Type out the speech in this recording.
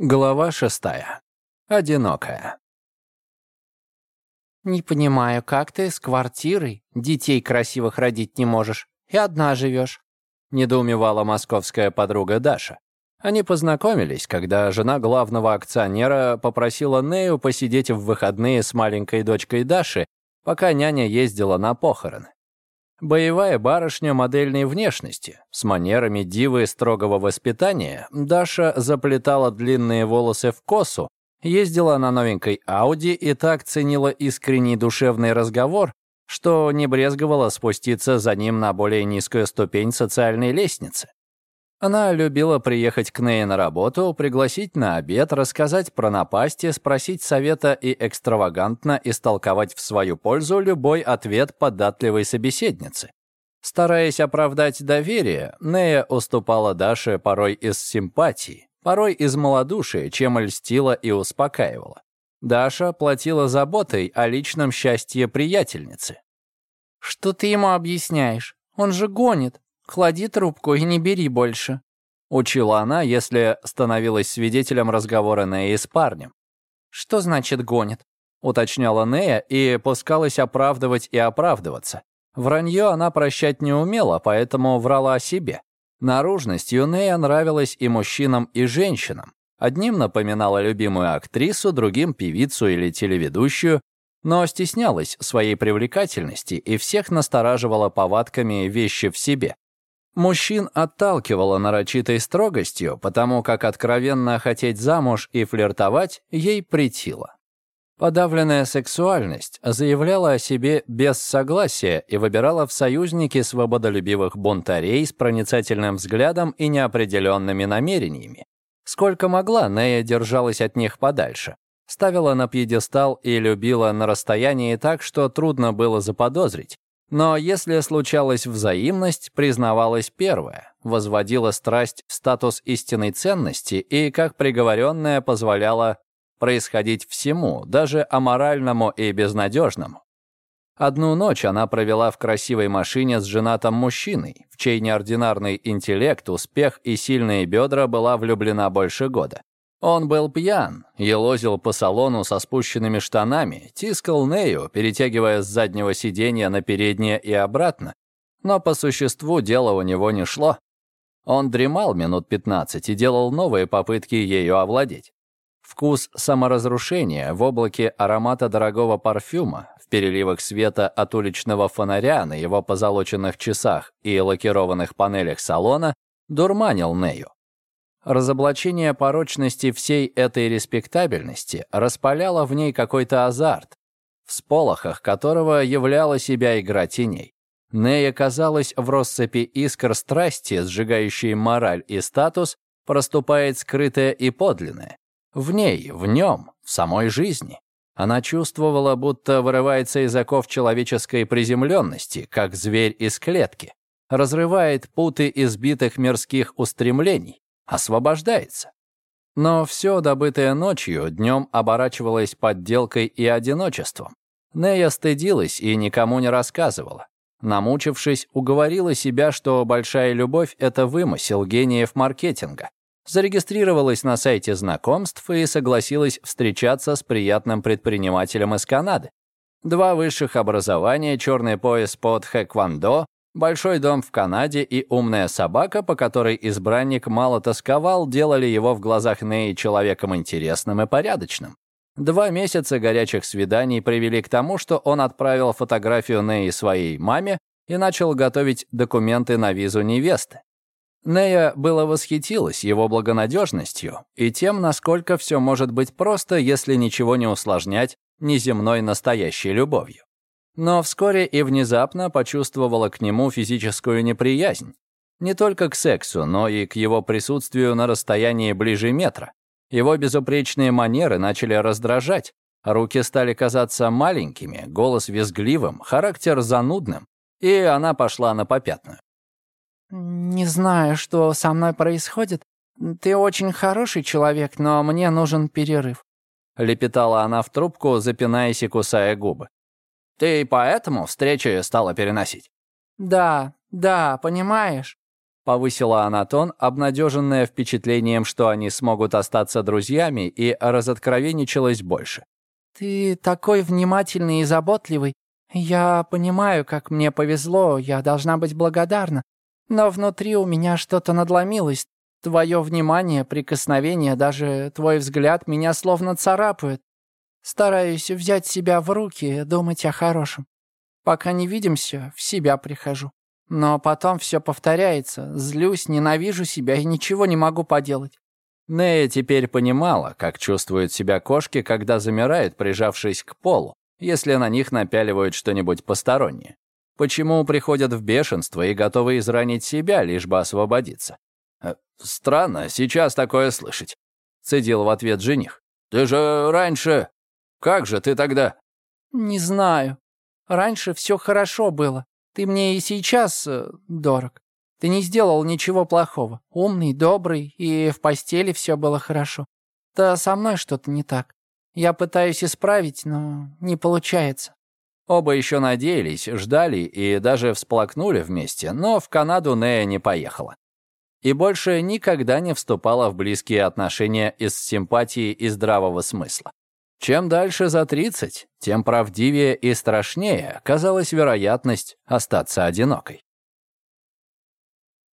Глава шестая. Одинокая. «Не понимаю, как ты с квартирой детей красивых родить не можешь и одна живешь?» — недоумевала московская подруга Даша. Они познакомились, когда жена главного акционера попросила Нею посидеть в выходные с маленькой дочкой Даши, пока няня ездила на похороны. Боевая барышня модельной внешности, с манерами дивы строгого воспитания, Даша заплетала длинные волосы в косу, ездила на новенькой Ауди и так ценила искренний душевный разговор, что не брезговала спуститься за ним на более низкую ступень социальной лестницы. Она любила приехать к Ней на работу, пригласить на обед, рассказать про напасти, спросить совета и экстравагантно истолковать в свою пользу любой ответ податливой собеседницы. Стараясь оправдать доверие, Нея уступала Даше порой из симпатии, порой из малодушия, чем льстила и успокаивала. Даша платила заботой о личном счастье приятельницы. «Что ты ему объясняешь? Он же гонит. «Клади трубку и не бери больше», — учила она, если становилась свидетелем разговора Неи с парнем. «Что значит гонит?» — уточняла Нея и пускалась оправдывать и оправдываться. Вранье она прощать не умела, поэтому врала о себе. Наружностью Нея нравилась и мужчинам, и женщинам. Одним напоминала любимую актрису, другим — певицу или телеведущую, но стеснялась своей привлекательности и всех настораживала повадками вещи в себе. Мужчин отталкивала нарочитой строгостью, потому как откровенно хотеть замуж и флиртовать ей притило. Подавленная сексуальность заявляла о себе без согласия и выбирала в союзники свободолюбивых бунтарей с проницательным взглядом и неопределенными намерениями. Сколько могла, Нея держалась от них подальше. Ставила на пьедестал и любила на расстоянии так, что трудно было заподозрить. Но если случалась взаимность, признавалась первая, возводила страсть в статус истинной ценности и, как приговоренная, позволяла происходить всему, даже аморальному и безнадежному. Одну ночь она провела в красивой машине с женатым мужчиной, в чей неординарный интеллект, успех и сильные бедра была влюблена больше года. Он был пьян, елозил по салону со спущенными штанами, тискал Нею, перетягивая с заднего сиденья на переднее и обратно. Но по существу дело у него не шло. Он дремал минут 15 и делал новые попытки ею овладеть. Вкус саморазрушения в облаке аромата дорогого парфюма, в переливах света от уличного фонаря на его позолоченных часах и лакированных панелях салона дурманил Нею. Разоблачение порочности всей этой респектабельности распаляло в ней какой-то азарт, в сполохах которого являла себя игра теней. Нея казалось, в россыпи искр страсти, сжигающей мораль и статус, проступает скрытое и подлинное. В ней, в нем, в самой жизни. Она чувствовала, будто вырывается из оков человеческой приземленности, как зверь из клетки, разрывает путы избитых мирских устремлений, освобождается. Но все добытое ночью днем оборачивалось подделкой и одиночеством. Нея стыдилась и никому не рассказывала. Намучившись, уговорила себя, что большая любовь — это вымысел гениев маркетинга. Зарегистрировалась на сайте знакомств и согласилась встречаться с приятным предпринимателем из Канады. Два высших образования, черный пояс под хэквондо, Большой дом в Канаде и умная собака, по которой избранник мало тосковал, делали его в глазах Неи человеком интересным и порядочным. Два месяца горячих свиданий привели к тому, что он отправил фотографию Неи своей маме и начал готовить документы на визу невесты. Нея было восхитилась его благонадежностью и тем, насколько все может быть просто, если ничего не усложнять неземной настоящей любовью но вскоре и внезапно почувствовала к нему физическую неприязнь. Не только к сексу, но и к его присутствию на расстоянии ближе метра. Его безупречные манеры начали раздражать, руки стали казаться маленькими, голос визгливым, характер занудным, и она пошла на попятную. «Не знаю, что со мной происходит. Ты очень хороший человек, но мне нужен перерыв», — лепетала она в трубку, запинаясь и кусая губы. Ты поэтому встречи стала переносить? Да, да, понимаешь. Повысила она тон, обнадеженная впечатлением, что они смогут остаться друзьями, и разоткровенничалась больше. «Ты такой внимательный и заботливый. Я понимаю, как мне повезло, я должна быть благодарна. Но внутри у меня что-то надломилось. Твое внимание, прикосновение, даже твой взгляд меня словно царапают. Стараюсь взять себя в руки, думать о хорошем. Пока не видимся, в себя прихожу. Но потом все повторяется. Злюсь, ненавижу себя и ничего не могу поделать. Нея теперь понимала, как чувствуют себя кошки, когда замирают, прижавшись к полу, если на них напяливают что-нибудь постороннее. Почему приходят в бешенство и готовы изранить себя, лишь бы освободиться? «Э, «Странно сейчас такое слышать», — цедил в ответ жених. «Ты же раньше... Как же ты тогда?» «Не знаю. Раньше все хорошо было. Ты мне и сейчас э, дорог. Ты не сделал ничего плохого. Умный, добрый, и в постели все было хорошо. Да со мной что-то не так. Я пытаюсь исправить, но не получается». Оба еще надеялись, ждали и даже всплакнули вместе, но в Канаду Нея не поехала. И больше никогда не вступала в близкие отношения из симпатии и здравого смысла. Чем дальше за 30, тем правдивее и страшнее казалась вероятность остаться одинокой.